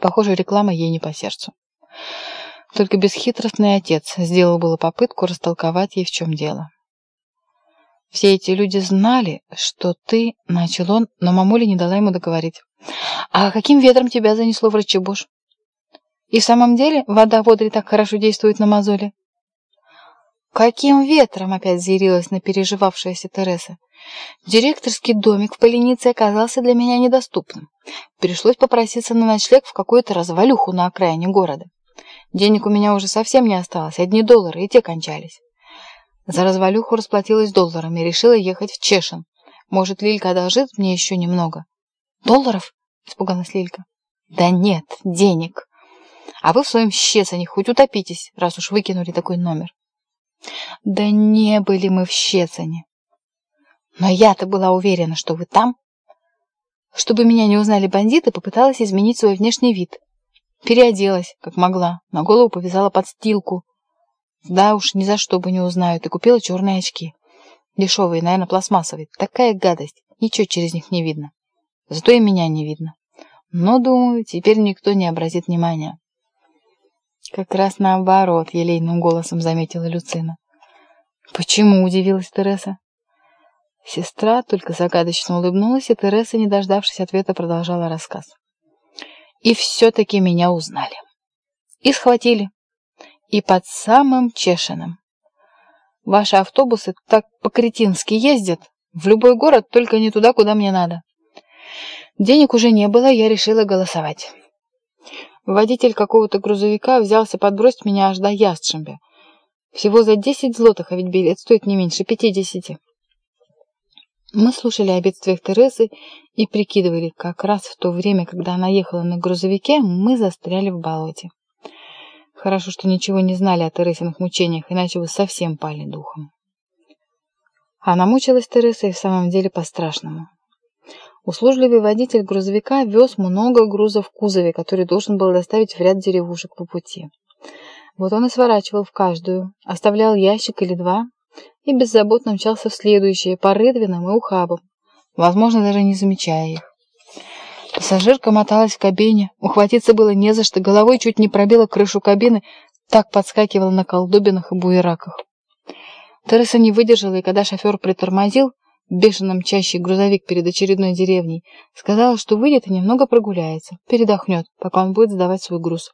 Похоже, реклама ей не по сердцу. Только бесхитростный отец сделал было попытку растолковать ей, в чем дело. «Все эти люди знали, что ты...» — начал он, но мамуля не дала ему договорить. «А каким ветром тебя занесло в Рычебуш?» «И в самом деле вода в Одре так хорошо действует на мозоли?» «Каким ветром?» — опять заярилась на переживавшаяся Тереса. «Директорский домик в Поленице оказался для меня недоступным. Пришлось попроситься на ночлег в какую-то развалюху на окраине города. Денег у меня уже совсем не осталось, одни доллары, и те кончались. За развалюху расплатилась долларами, решила ехать в Чешин. Может, Лилька одолжит мне еще немного? «Долларов?» — испугалась Лилька. «Да нет, денег. А вы в своем щецане хоть утопитесь, раз уж выкинули такой номер». «Да не были мы в Щецане. Но я-то была уверена, что вы там. Чтобы меня не узнали бандиты, попыталась изменить свой внешний вид. Переоделась, как могла, на голову повязала подстилку. Да уж, ни за что бы не узнают, и купила черные очки. Дешевые, наверное, пластмассовые. Такая гадость, ничего через них не видно. Зато и меня не видно. Но, думаю, теперь никто не обратит внимания. Как раз наоборот, елейным голосом заметила Люцина. Почему, удивилась Тереса. Сестра только загадочно улыбнулась, и Тереса, не дождавшись ответа, продолжала рассказ. И все-таки меня узнали. И схватили. И под самым Чешиным. Ваши автобусы так по-кретински ездят. В любой город, только не туда, куда мне надо. Денег уже не было, я решила голосовать. Водитель какого-то грузовика взялся подбросить меня аж до Ястребя. Всего за десять злотых, а ведь билет стоит не меньше пятидесяти. Мы слушали о бедствиях Терезы и прикидывали, как раз в то время, когда она ехала на грузовике, мы застряли в болоте. Хорошо, что ничего не знали о Тересиных мучениях, иначе бы совсем пали духом. Она мучилась Тереса и в самом деле по-страшному. Услужливый водитель грузовика вез много грузов в кузове, который должен был доставить в ряд деревушек по пути. Вот он и сворачивал в каждую, оставлял ящик или два, и беззаботно мчался в следующие по Редвинам и Ухабам, возможно, даже не замечая их. Пассажирка моталась в кабине, ухватиться было не за что, головой чуть не пробила крышу кабины, так подскакивала на колдобинах и буераках. Тереса не выдержала, и когда шофер притормозил, бешено мчащий грузовик перед очередной деревней, сказала, что выйдет и немного прогуляется, передохнет, пока он будет сдавать свой груз.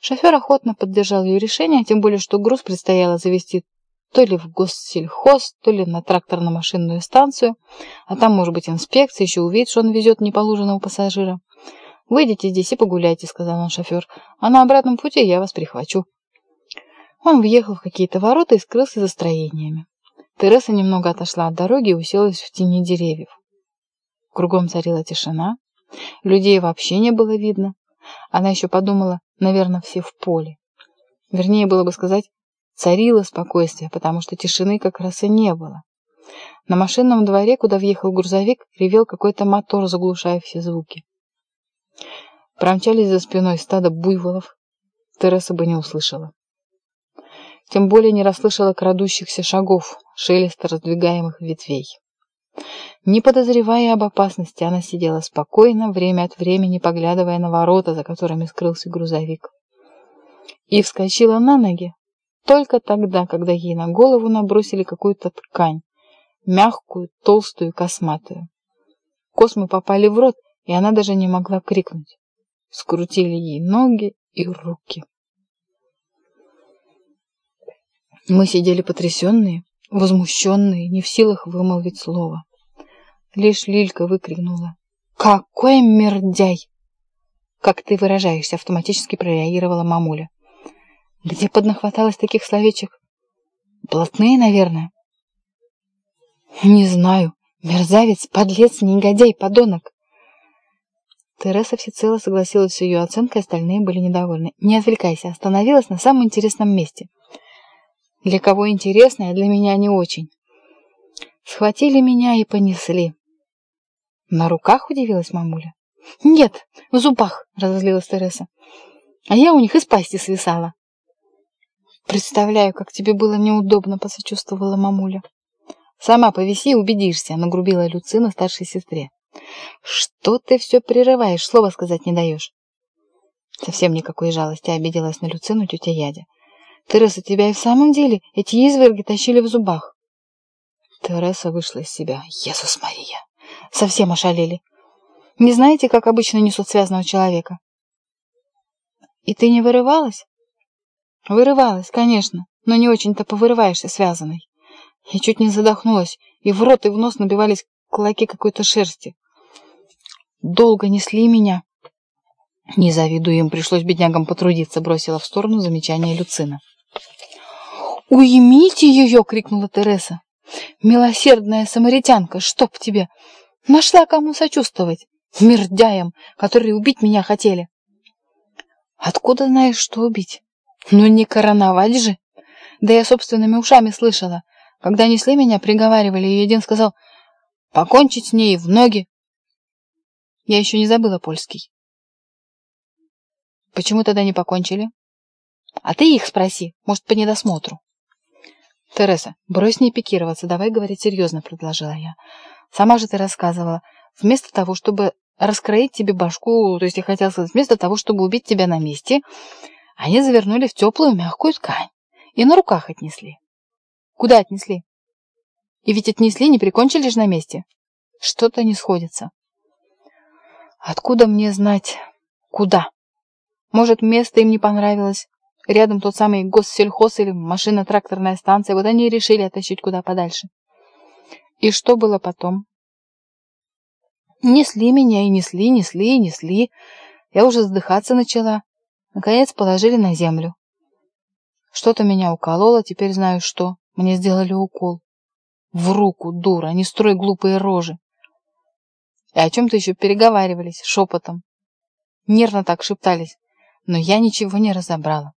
Шофер охотно поддержал ее решение, тем более, что груз предстояло завести то ли в госсельхоз, то ли на тракторно-машинную станцию, а там, может быть, инспекция еще увидит, что он везет неположенного пассажира. «Выйдите здесь и погуляйте», — сказал он шофер, «а на обратном пути я вас прихвачу». Он въехал в какие-то ворота и скрылся за строениями. Тереса немного отошла от дороги и уселась в тени деревьев. Кругом царила тишина, людей вообще не было видно. Она еще подумала, наверное, все в поле. Вернее, было бы сказать, Царило спокойствие, потому что тишины как раз и не было. На машинном дворе, куда въехал грузовик, ревел какой-то мотор, заглушая все звуки. Промчались за спиной стадо буйволов. Тереса бы не услышала. Тем более не расслышала крадущихся шагов, шелеста раздвигаемых ветвей. Не подозревая об опасности, она сидела спокойно, время от времени поглядывая на ворота, за которыми скрылся грузовик. И вскочила на ноги, только тогда, когда ей на голову набросили какую-то ткань, мягкую, толстую, косматую. Космы попали в рот, и она даже не могла крикнуть. Скрутили ей ноги и руки. Мы сидели потрясенные, возмущенные, не в силах вымолвить слово. Лишь Лилька выкрикнула. «Какой мердяй!» «Как ты выражаешься?» — автоматически прореагировала мамуля. Где поднахваталось таких словечек? Блатные, наверное. Не знаю. Мерзавец, подлец, негодяй, подонок. Тереса всецело согласилась с ее оценкой, остальные были недовольны. Не отвлекайся, остановилась на самом интересном месте. Для кого интересно, а для меня не очень. Схватили меня и понесли. На руках удивилась мамуля. Нет, в зубах, разозлилась Тереса. А я у них из пасти свисала. «Представляю, как тебе было неудобно», — посочувствовала мамуля. «Сама повиси и убедишься», — нагрубила Люцина старшей сестре. «Что ты все прерываешь, слова сказать не даешь?» Совсем никакой жалости обиделась на Люцину тетя Ядя. Тереса, тебя и в самом деле эти изверги тащили в зубах. Тереса вышла из себя. Иисус Мария! Совсем ошалели. Не знаете, как обычно несут связанного человека? И ты не вырывалась? Вырывалась, конечно, но не очень-то повырываешься связанной. Я чуть не задохнулась, и в рот и в нос набивались клоки какой-то шерсти. Долго несли меня. Не завидую им, пришлось беднягам потрудиться, бросила в сторону замечание Люцина. «Уймите ее!» — крикнула Тереса. «Милосердная самаритянка, чтоб тебе! Нашла кому сочувствовать! Мердяям, которые убить меня хотели!» «Откуда знаешь, что убить? Ну не короновать же!» Да я собственными ушами слышала. Когда несли меня, приговаривали, и один сказал «покончить с ней в ноги». Я еще не забыла польский. Почему тогда не покончили? А ты их спроси, может, по недосмотру. Тереса, брось не пикироваться, давай говорить серьезно, предложила я. Сама же ты рассказывала, вместо того, чтобы раскроить тебе башку, то есть я хотела сказать, вместо того, чтобы убить тебя на месте, они завернули в теплую мягкую ткань и на руках отнесли. Куда отнесли? И ведь отнесли, не прикончили же на месте. Что-то не сходится. Откуда мне знать, куда? Может, место им не понравилось? Рядом тот самый госсельхоз или машино-тракторная станция. Вот они и решили оттащить куда подальше. И что было потом? Несли меня и несли, несли, несли. Я уже задыхаться начала. Наконец положили на землю. Что-то меня укололо, теперь знаю что. Мне сделали укол. В руку, дура, не строй глупые рожи. И о чем-то еще переговаривались, шепотом. Нервно так шептались, но я ничего не разобрала.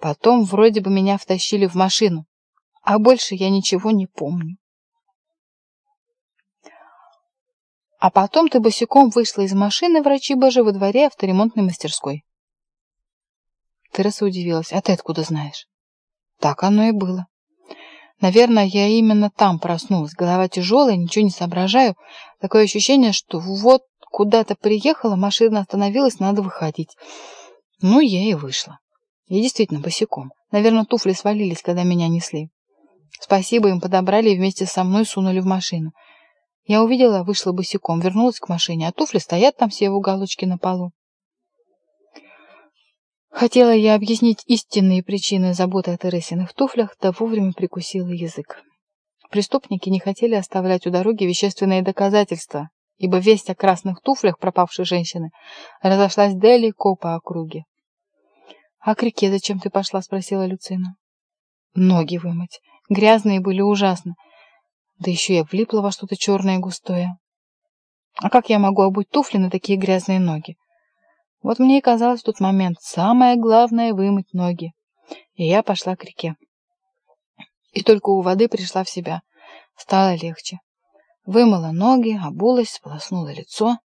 Потом вроде бы меня втащили в машину, а больше я ничего не помню. А потом ты босиком вышла из машины врачи божи во дворе авторемонтной мастерской. Тереса удивилась. А ты откуда знаешь? Так оно и было. Наверное, я именно там проснулась. Голова тяжелая, ничего не соображаю. Такое ощущение, что вот куда-то приехала, машина остановилась, надо выходить. Ну, я и вышла. Я действительно босиком. Наверное, туфли свалились, когда меня несли. Спасибо, им подобрали и вместе со мной сунули в машину. Я увидела, вышла босиком, вернулась к машине, а туфли стоят там все в уголочке на полу. Хотела я объяснить истинные причины заботы о Тересиных туфлях, да вовремя прикусила язык. Преступники не хотели оставлять у дороги вещественные доказательства, ибо весть о красных туфлях пропавшей женщины разошлась далеко по округе. «А к реке зачем ты пошла?» — спросила Люцина. «Ноги вымыть. Грязные были ужасно. Да еще я влипла во что-то черное и густое. А как я могу обуть туфли на такие грязные ноги? Вот мне и казалось в тот момент самое главное — вымыть ноги. И я пошла к реке. И только у воды пришла в себя. Стало легче. Вымыла ноги, обулась, сполоснула лицо.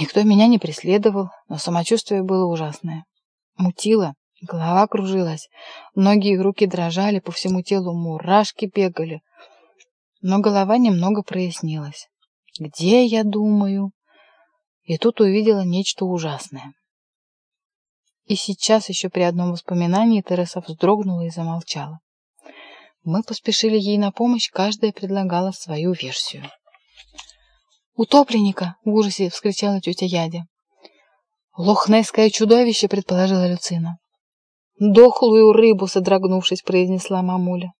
Никто меня не преследовал, но самочувствие было ужасное. Мутило, голова кружилась, ноги и руки дрожали, по всему телу мурашки бегали. Но голова немного прояснилась. Где я думаю? И тут увидела нечто ужасное. И сейчас еще при одном воспоминании Тереса вздрогнула и замолчала. Мы поспешили ей на помощь, каждая предлагала свою версию. «Утопленника!» — в ужасе вскричала тетя Ядя. «Лохнесское чудовище!» — предположила Люцина. «Дохлую рыбу!» — содрогнувшись, произнесла мамуля.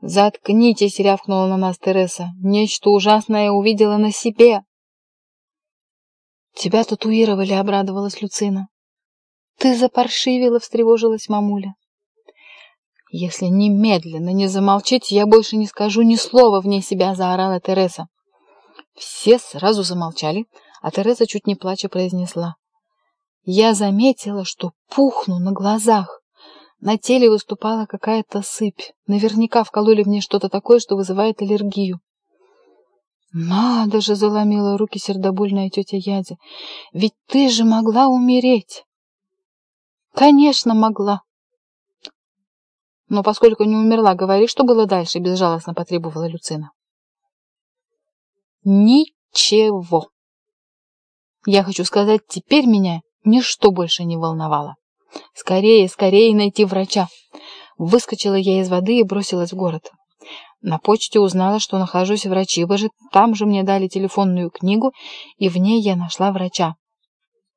«Заткнитесь!» — рявкнула на нас Тереса. «Нечто ужасное увидела на себе!» «Тебя татуировали», — обрадовалась Люцина. «Ты запаршивила», — встревожилась мамуля. «Если немедленно не замолчите, я больше не скажу ни слова вне себя», — заорала Тереса. Все сразу замолчали, а Тереса чуть не плача произнесла. «Я заметила, что пухну на глазах. На теле выступала какая-то сыпь. Наверняка вкололи мне что-то такое, что вызывает аллергию. «Надо же!» — заломила руки сердобольная тетя Ядя. «Ведь ты же могла умереть!» «Конечно, могла!» «Но поскольку не умерла, говори, что было дальше», — безжалостно потребовала Люцина. «Ничего!» «Я хочу сказать, теперь меня ничто больше не волновало. Скорее, скорее найти врача. Выскочила я из воды и бросилась в город. На почте узнала, что нахожусь в врачибоже, там же мне дали телефонную книгу, и в ней я нашла врача.